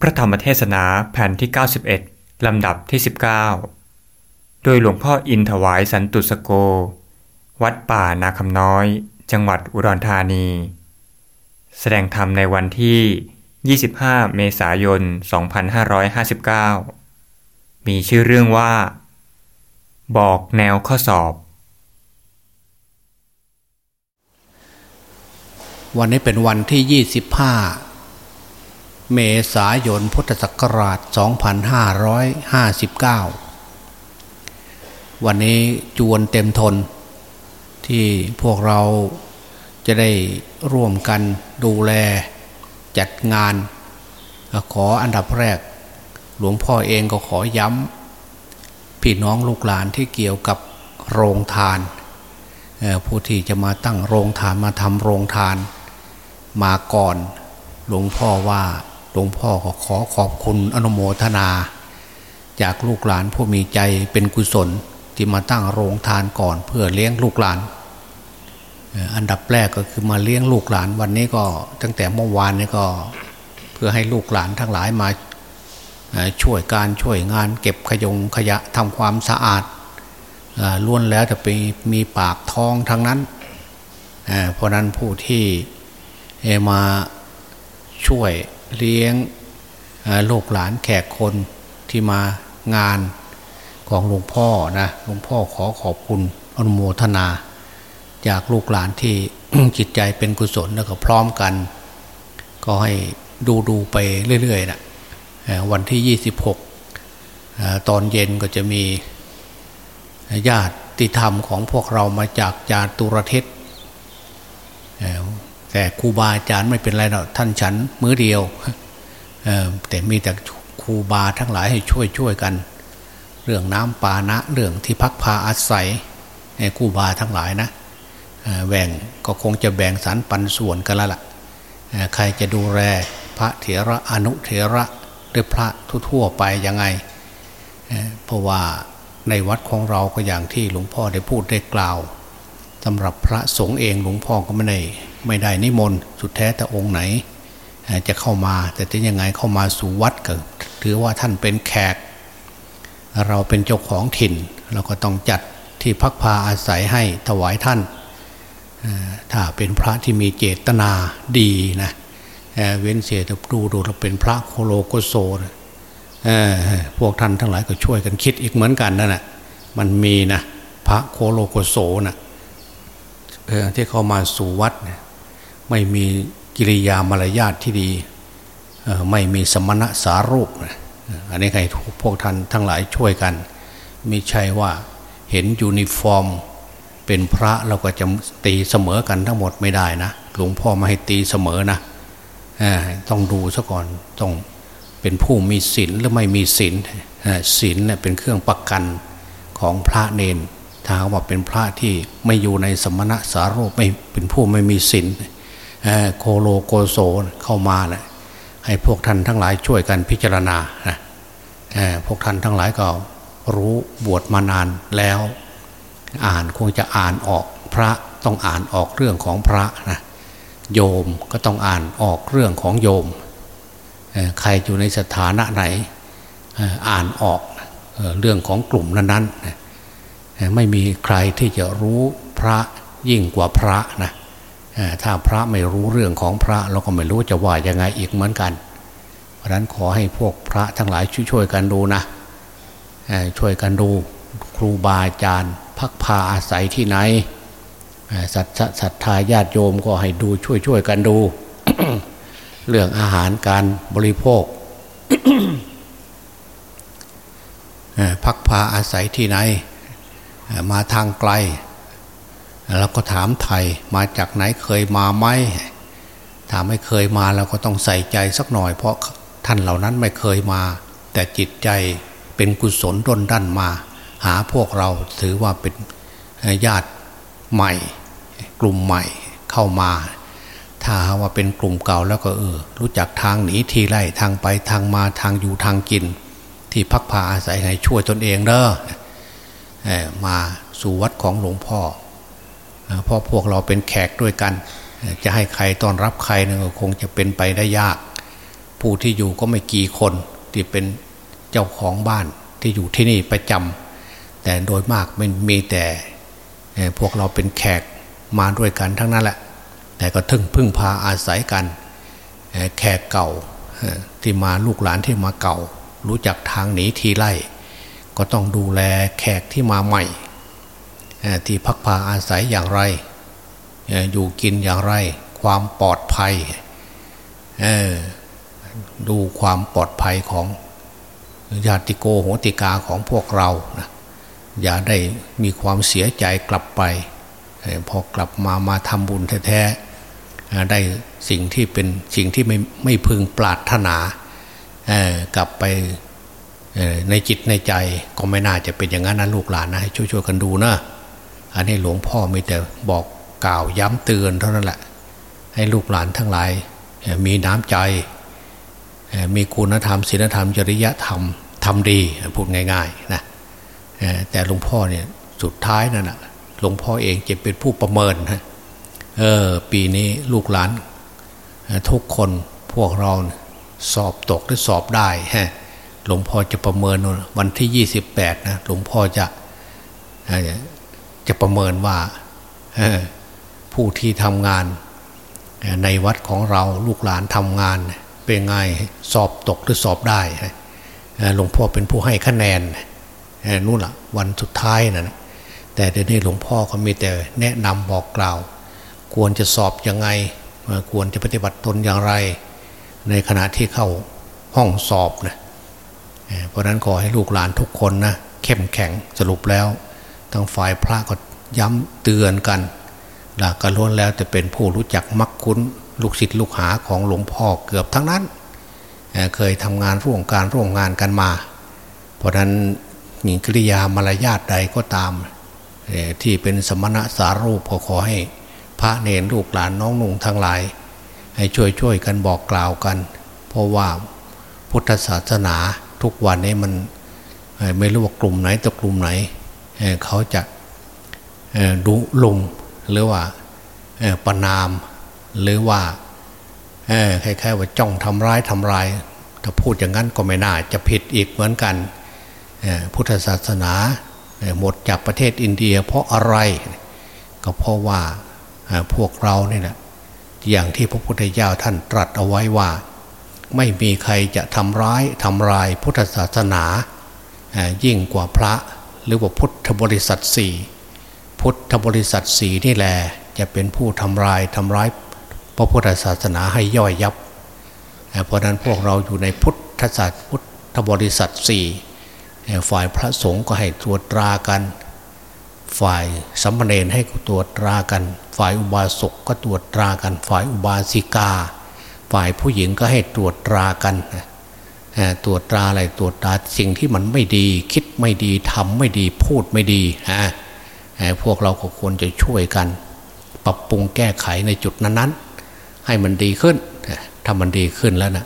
พระธรรมเทศนาแผ่นที่ 91 ลำดับที่ 19 โดยหลวงพ่ออินถวายสันตุสโก วัดป่านาคำน้อย จังหวัดอุดรธานี แสดงธรรมในวันที่ 25 เมษายน 2559 มีชื่อเรื่องว่า บอกแนวข้อสอบ วันนี้เป็นวันที่ 25 เมษายนพุทธศักราช 2559 วันนี้จวนเต็มทน ที่พวกเราจะได้ร่วมกันดูแลจัดงาน ขออันดับแรก หลวงพ่อเองก็ขอย้ำพี่น้องลูกหลานที่เกี่ยวกับโรงทาน ผู้ที่จะมาตั้งโรงทานมาทำโรงทานมาก่อนหลวงพ่อว่า หลวงพ่อขอขอขอบคุณอนุโมทนา จากลูกหลานผู้มีใจเป็นกุศลที่มาตั้งโรงทานก่อน เพื่อเลี้ยงลูกหลาน อันดับแรกก็คือมาเลี้ยงลูกหลานวันนี้ก็ตั้งแต่เมื่อวานนี้ก็เพื่อให้ลูกหลานทั้งหลายมาช่วยการช่วยงาน เก็บขยงขยะทำความสะอาดล้วนแล้วจะไปมีปากท้องทั้งนั้นเพราะนั้นผู้ที่มาช่วย เลี้ยงลูกหลานแขกคนที่มางานของหลวงพ่อนะหลวงพ่อขอขอบคุณอนุโมทนา จากลูกหลานที่จิตใจเป็นกุศลแล้วก็พร้อมกัน ก็ให้ดูดูไปเรื่อยๆนะวันที่ 26 ตอนเย็นก็จะมีญาติธรรมของพวกเรามาจากจาตุรเทศ แต่ครูบาอาจารย์ไม่เป็นไรหรอกท่านฉันมื้อเดียวแต่มีแต่ครูบาทั้งหลายให้ช่วยช่วยกัน เรื่องน้ำปานะเรื่องที่พักพาอาศัยครูบาทั้งหลายนะแบ่งก็คงจะแบ่งสรรปันส่วนกันล้วล่ะใครจะดูแลพระเถระอนุเถระหรือพระทั่วไปยังไงเพราะว่าในวัดของเราก็อย่างที่หลวงพ่อได้พูดได้กล่าว สำหรับพระสงฆ์เองหลวงพ่อก็ไม่ได้ไม่ได้นิมนต์สุดแท้แต่องค์ไหน จะเข้ามาแต่จะยังไงเข้ามาสู่วัดก็ถือว่าท่านเป็นแขก เราเป็นเจ้าของถิ่น เราก็ต้องจัดที่พักพาอาศัยให้ถวายท่านถ้าเป็นพระที่มีเจตนาดีนะเว้นเสียแต่ดูดูเราเป็นพระโคโลโกโซพวกท่านทั้งหลายก็ช่วยกันคิดอีกเหมือนกันนั่นแหะมันมีนะพระโคโลโกโซนะ ที่เข้ามาสู่วัดไม่มีกิริยามารยาทที่ดีไม่มีสมณะสารูปอันนี้ใครพวกท่านทั้งหลายช่วยกัน ไม่ใช่ว่าเห็นยูนิฟอร์ม เป็นพระเราก็จะตีเสมอกันทั้งหมดไม่ได้นะหลวงพ่อมาให้ตีเสมอนะต้องดูซะก่อนต้องเป็นผู้มีศีลหรือไม่มีศีลศีลเเป็นเครื่องประกันของพระเณร ถ้าว่าเป็นพระที่ไม่อยู่ในสมณสารูปไม่เป็นผู้ไม่มีศีลโคโลโกโซเข้ามาเนะให้พวกท่านทั้งหลายช่วยกันพิจารณานะพวกท่านทั้งหลายก็รู้บวชมานานแล้ว อ่านคงจะอ่านออกพระต้องอ่านออกเรื่องของพระนะโยมก็ต้องอ่านออกเรื่องของโยม ใครอยู่ในสถานะไหนอ่านออกเรื่องของกลุ่มนั้นๆ ไม่มีใครที่จะรู้พระยิ่งกว่าพระนะถ้าพระไม่รู้เรื่องของพระเราก็ไม่รู้จะว่ายังไงอีกเหมือนกัน เพราะนั้นขอให้พวกพระทั้งหลายช่วยกันดูนะช่วยกันดูครูบาอาจารย์ พักพาอาศัยที่ไหนสัตศรัทธาญาติโยมก็ให้ดูช่วยๆกันดู เรื่องอาหารการบริโภคพักพาอาศัยที่ไหน มาทางไกลเราก็ถามไทยมาจากไหนเคยมาไหมถามไม่เคยมาเราก็ต้องใส่ใจสักหน่อย เพราะท่านเหล่านั้นไม่เคยมา แต่จิตใจเป็นกุศลดนดันมา หาพวกเราถือว่าเป็นญาติใหม่ กลุ่มใหม่เข้ามา ถ้าว่าเป็นกลุ่มเก่าแล้วก็เออ รู้จักทางหนีทีไล่ทางไปทางมาทางอยู่ทางกิน ที่พักพาอาศัยให้ช่วยตนเองเด้อ มาสู่วัดของหลวงพ่อเพราะพวกเราเป็นแขกด้วยกัน จะให้ใครต้อนรับใครเนี่ยคงจะเป็นไปได้ยาก ผู้ที่อยู่ก็ไม่กี่คนที่เป็นเจ้าของบ้านที่อยู่ที่นี่ประจำแต่โดยมากมันมีแต่พวกเราเป็นแขกมาด้วยกันทั้งนั้นแหละ แต่ก็ทึ่งพึ่งพาอาศัยกัน แขกเก่าที่มาลูกหลานที่มาเก่า รู้จักทางหนีทีไล่ ก็ต้องดูแลแขกที่มาใหม่ ที่พักพาอาศัยอย่างไร อยู่กินอย่างไร ความปลอดภัย ดูความปลอดภัยของญาติโกโหติกาของพวกเรานะอย่าได้มีความเสียใจกลับไป พอกลับมามาทำบุญแท้ๆ ได้สิ่งที่เป็นสิ่งที่ไม่ไม่พึงปรารถนากลับไป ในจิตในใจก็ไม่น่าจะเป็นอย่างนั้นนะลูกหลานนะให้ช่วยๆกันดูนะอันนี้หลวงพ่อมีแต่บอกกล่าวย้ำเตือนเท่านั้นแหละ ให้ลูกหลานทั้งหลาย มีน้ำใจ มีคุณธรรมศีลธรรมจริยธรรมทำดีพูดง่ายๆนะแต่หลวงพ่อเนี่ยสุดท้ายนั่นนะหลวงพ่อเองจะเป็นผู้ประเมินฮะเออปีนี้ลูกหลาน ทุกคนพวกเราสอบตกหรือสอบได้ฮะ หลวงพ่อจะประเมินวันที่ยี่สิบแปดนะหลวงพ่อจะจะประเมินว่าผู้ที่ทำงานในวัดของเราลูกหลานทำงาน เป็นไงสอบตกหรือสอบได้หลวงพ่อเป็นผู้ให้คะแนนนู่นละวันสุดท้ายนะแต่เดี๋ยวนี้หลวงพ่อก็มีแต่แนะนำบอกกล่าว ควรจะสอบยังไง ควรจะปฏิบัติตนอย่างไร ในขณะที่เข้าห้องสอบนะ เพราะนั้นขอให้ลูกหลานทุกคนนะเข้มแข็งสรุปแล้วทั้งฝ่ายพระก็ย้ำเตือนกันหลักกระล้วนแล้วจะเป็นผู้รู้จักมักคุ้น ลูกศิษย์ลูกหาของหลวงพ่อเกือบทั้งนั้นเเคยทำงานร่วมการร่วมงานกันมา เพราะนั้นหญิงกิริยามารยาทใดก็ตาม ที่เป็นสมณะสารูปก็ขอให้พระเนรลูกหลานน้องนุ่งทั้งหลาย ให้ช่วยช่วยกันบอกกล่าวกัน เพราะว่าพุทธศาสนา ทุกวันนี้มันไม่รู้ว่ากลุ่มไหนตัวกลุ่มไหนเขาจะดุลุมหรือว่าประนามหรือว่าคล้ายๆว่าจ้องทำร้ายทำลาย ถ้าพูดอย่างนั้นก็ไม่น่าจะผิดอีกเหมือนกันพุทธศาสนาหมดจากประเทศอินเดีย เพราะอะไรก็เพราะว่าพวกเราเนี่ยนะอย่างที่พระพุทธเจ้าท่านตรัสเอาไว้ว่า ไม่มีใครจะทำร้ายทำลายพุทธศาสนายิ่งกว่าพระหรือว่าพุทธบริษัทสี่พุทธบริษัทสีนี่แหละจะเป็นผู้ทำลายทำร้ายพระพุทธศาสนาให้ย่อยยับ เพราะนั้นพวกเราอยู่ในพุทธศาสพุทธบริษัทสี่ฝ่ายพระสงฆ์ก็ให้ตรวจตรากัน ฝ่ายสัมมเนรให้ตรวจตรากัน ฝ่ายอุบาสกก็ตรวจตรากัน ฝ่ายอุบาสิกา ฝ่ายผู้หญิงก็ให้ตรวจตรากันตรวจตราอะไรตรวจตราสิ่งที่มันไม่ดี คิดไม่ดีทำไม่ดีพูดไม่ดีฮะพวกเราก็ควรจะช่วยกัน ปรับปรุงแก้ไขในจุดนั้นๆ ให้มันดีขึ้นถ้ามันดีขึ้นแล้วนะ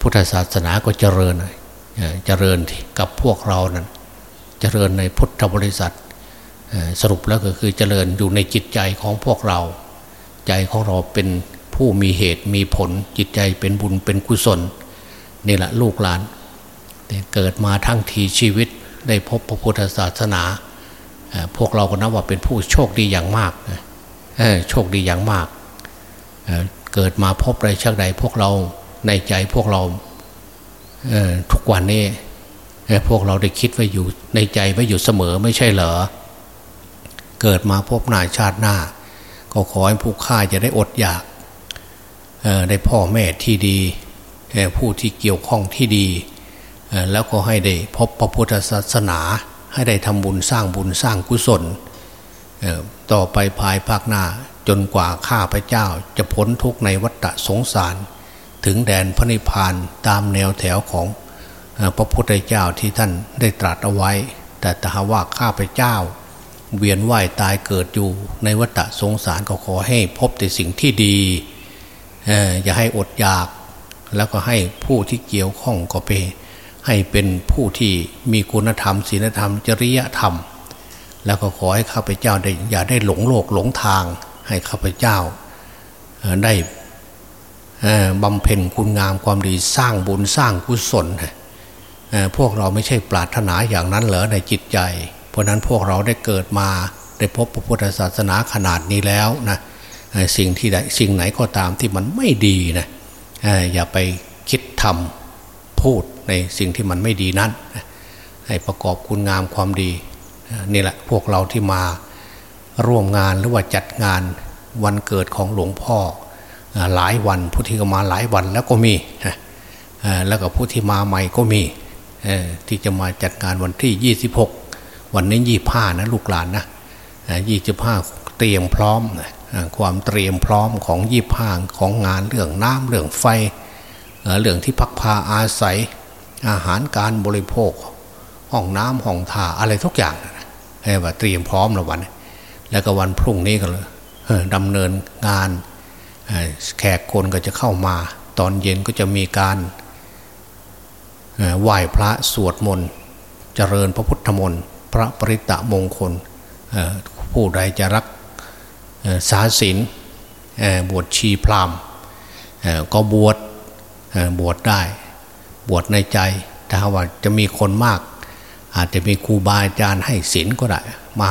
พุทธศาสนาก็เจริญเจริญกับพวกเรานั้นเจริญในพุทธบริษัทสรุปแล้วก็คือเจริญอยู่ในจิตใจของพวกเรา ใจของเราเป็น ผู้มีเหตุมีผลจิตใจเป็นบุญเป็นกุศลนี่แหละลูกหลานเกิดมาทั้งทีชีวิตได้พบพระพุทธศาสนา พวกเราก็นับว่าเป็นผู้โชคดีอย่างมากโชคดีอย่างมากเกิดมาพบอะไรชักใดพวกเราในใจพวกเราทุกวันนี้พวกเราได้คิดไว้อยู่ในใจไว้อยู่เสมอไม่ใช่เหรอ เกิดมาพบหน้าชาติหน้า ก็ขอให้ผู้ฆ่าจะได้อดอยาก ได้พ่อแม่ที่ดีผู้ที่เกี่ยวข้องที่ดี แล้วก็ให้ได้พบพระพุทธศาสนา ให้ได้ทำบุญสร้างบุญสร้างกุศล ต่อไปภายภาคหน้าจนกว่าข้าพเจ้าจะพ้นทุกในวัฏสงสาร ถึงแดนพระนิพพานตามแนวแถวของพระพุทธเจ้าที่ท่านได้ตรัสเอาไว้ แต่ถ้าว่าข้าพเจ้า เวียนว่ายตายเกิดอยู่ในวัฏสงสารก็ขอให้พบแต่สิ่งที่ดี อย่าให้อดอยาก แล้วก็ให้ผู้ที่เกี่ยวข้องก็ไป ให้เป็นผู้ที่มีคุณธรรมศีลธรรม จริยธรรม แล้วก็ขอให้ข้าพเจ้าได้อย่าได้หลงโลกหลงทาง ให้ข้าพเจ้าได้บำเพ็ญคุณงามความดีสร้างบุญสร้างกุศลพวกเราไม่ใช่ปรารถนาอย่างนั้นเหรอในจิตใจ เพราะนั้นพวกเราได้เกิดมาได้พบพระพุทธศาสนาขนาดนี้แล้วนะ สิ่งที่ใดสิ่งไหนก็ตามที่มันไม่ดีนะอย่าไปคิดทำพูดในสิ่งที่มันไม่ดีนั้นให้ประกอบคุณงามความดีนี่แหละพวกเราที่มาร่วมงานหรือว่าจัดงานวันเกิดของหลวงพ่อหลายวันผู้ที่มาหลายวันแล้วก็มีแล้วก็ผู้ที่มาใหม่ก็มีที่จะมาจัดงานวันที่ 26 วันนี้ยี่ห้านะลูกหลานนะยี่สิบห้าเตรียมพร้อม ความเตรียมพร้อมของยี่ห้าของงานเรื่องน้ำเรื่องไฟเรื่องที่พักพาอาศัยอาหารการบริโภค ห้องน้ำห้องท่าอะไรทุกอย่างให้ว่าเตรียมพร้อมแล้ววัน แล้วก็วันพรุ่งนี้ก็เลยดำเนินงานแขกคนก็จะเข้ามา ตอนเย็นก็จะมีการไหว้พระสวดมนต์เจริญพระพุทธมนต์พระปริตะมงคลผู้ใดจะรัก ษาศีลบวชชีพรามก็บวชบวชได้ บวชในใจถ้าว่าจะมีคนมาก อาจจะมีครูบาอาจารย์ให้ศีลก็ได้ มา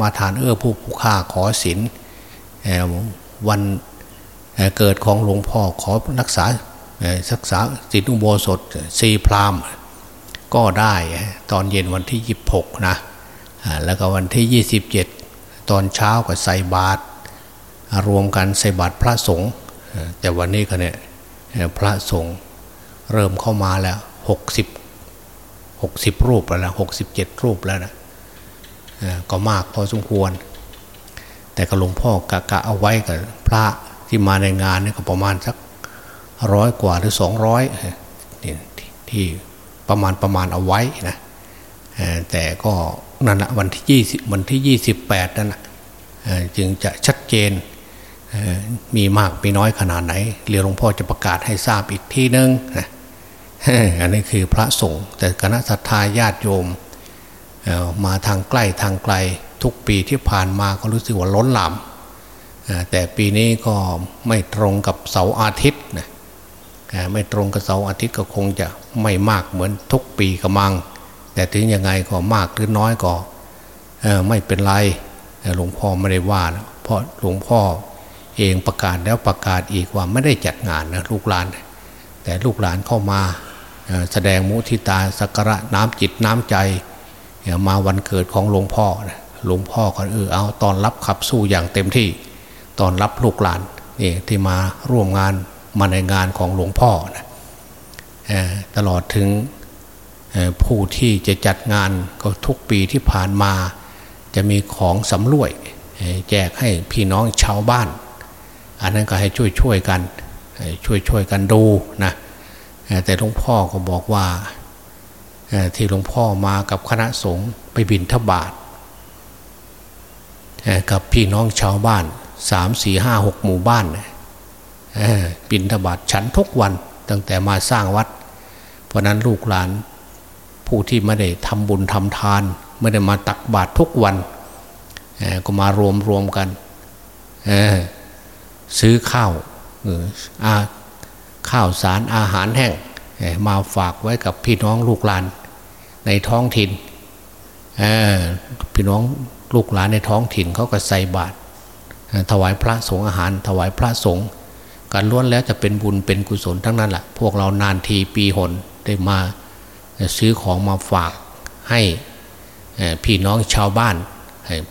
มาทานเอื้อผู้ผู้ฆ่าขอศีลวันเกิดของหลวงพ่อขอรักษาศึกษาศีลอุโบสถสีพรามก็ได้ตอนเย็นวันที่ยี่หกนะแล้วก็วันที่ยี่สิบเจ็ด ตอนเช้าก็ใส่บาตรรวมกันใส่บาตรพระสงฆ์แต่วันนี้ก็เนี่ยพระสงฆ์เริ่มเข้ามาแล้วหกสิบหกสิบรูปแล้วนะหกสิบเจ็ดรูปแล้วนะก็มากพอสมควร แต่ก็หลวงพ่อกะกะเอาไว้กับพระที่มาในงานนี่ก็ประมาณสักร้อยกว่าหรือสองร้อยที่ประมาณประมาณเอาไว้นะแต่ก็ นั่นแหะวันที่ยี่สิบวันที่ยี่สิบแปดนั่นแหะจึงจะชัดเจนมีมากมีน้อยขนาดไหนเรียหลวงพ่อจะประกาศให้ทราบอีกที่นึงอันนี้คือพระสงฆ์แต่คณะสัตยาญาติโยมมาทางใกล้ทางไกลทุกปีที่ผ่านมาก็รู้สึกว่าล้นหลามแต่ปีนี้ก็ไม่ตรงกับเสาร์อาทิตย์นะไม่ตรงกับเสาร์อาทิตย์ก็คงจะไม่มากเหมือนทุกปีกระมัง แต่ถึงยังไงก็มากหรือน้อยก็ไม่เป็นไรหลวงพ่อไม่ได้ว่านะเพราะหลวงพ่อเองประกาศแล้วประกาศอีกว่าไม่ได้จัดงานนะลูกหลาน แต่ลูกหลานเข้ามาแสดงมุทิตาสักระน้ำจิตน้ำใจมาวันเกิดของหลวงพ่อหลวงพ่อก็เออเอาตอนรับขับสู้อย่างเต็มที่ตอนรับลูกหลานนี่ที่มาร่วมงานมาในงานของหลวงพ่อนะตลอดถึง ผู้ที่จะจัดงานก็ทุกปีที่ผ่านมา จะมีของสำรวยแจกให้พี่น้องชาวบ้าน อันนั้นก็ให้ช่วยช่วยกันช่วยช่วยกันดูนะแต่หลวงพ่อก็บอกว่าที่หลวงพ่อมากับคณะสงฆ์ไปบินทบาทกับพี่น้องชาวบ้านสามสี่ห้าหกหมู่บ้านปินทบาทฉันทุกวันตั้งแต่มาสร้างวัด เพราะนั้นลูกหลาน ผู้ที่ไม่ได้ทำบุญทำทาน ไม่ได้มาตักบาตรทุกวันก็มารวมรวมกันซื้อข้าวข้าวสารอาหารแห้งมาฝากไว้กับพี่น้องลูกหลานในท้องถิ่นพี่น้องลูกหลานในท้องถิ่นเขาก็ใส่บาตรถวายพระสงฆ์อาหาร ถวายพระสงฆ์การล้วนแล้วจะเป็นบุญเป็นกุศลทั้งนั้นแหละพวกเรานานทีปีหนได้มา ซื้อของมาฝากให้พี่น้องชาวบ้าน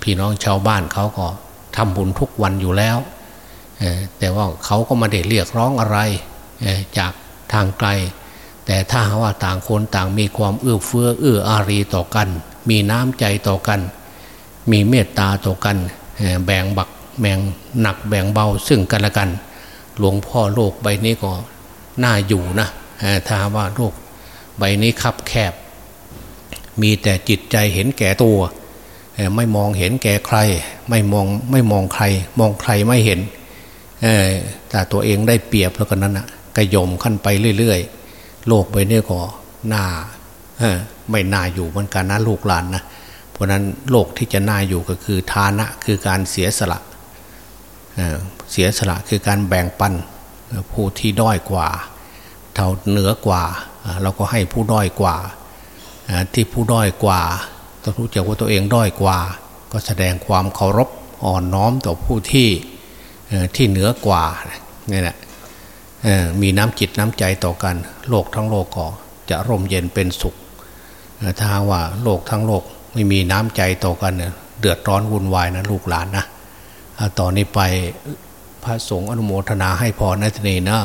พี่น้องชาวบ้านเขาก็ทำบุญทุกวันอยู่แล้ว แต่ว่าเขาก็มาได้เรียกร้องอะไรจากทางไกล แต่ถ้าว่าต่างคนต่างมีความเอื้อเฟื้อเอื้ออารีต่อกัน มีน้ำใจต่อกัน มีเมตตาต่อกัน แบ่งบักแบ่งหนักแบ่งเบาซึ่งกันและกัน หลวงพ่อโลกใบนี้ก็น่าอยู่นะถ้าว่าโลก ใบนี้คับแคบ มีแต่จิตใจเห็นแก่ตัว ไม่มองเห็นแก่ใคร ไม่มองไม่มองใคร มองใครไม่เห็นแต่ตัวเองได้เปรียบแล้วกันนั้นนะกระยมขั้นไปเรื่อยๆ โลกใบนี้ก็น่าไม่น่าอยู่เหมือนกันนะลูกหลานนะเพราะนั้นโลกที่จะน่าอยู่ก็คือทานะคือการเสียสละเสียสละคือการแบ่งปันผู้ที่ด้อยกว่าเท่าเหนือกว่า เราก็ให้ผู้ด้อยกว่าที่ผู้ด้อยกว่าต้องรู้จักว่าตัวเองด้อยกว่า ก็แสดงความเคารพอ่อนน้อมต่อผู้ที่ที่เหนือกว่านี่แหละมีน้ำจิตน้ำใจต่อกัน โลกทั้งโลกก็จะร่มเย็นเป็นสุขถ้าว่าโลกทั้งโลกไม่มีน้ำใจต่อกันเนี่ยเดือดร้อนวุ่นวายนะลูกหลานนะต่อนนี้ไปพระสงฆ์อนุโมทนาให้พรในทนีนะ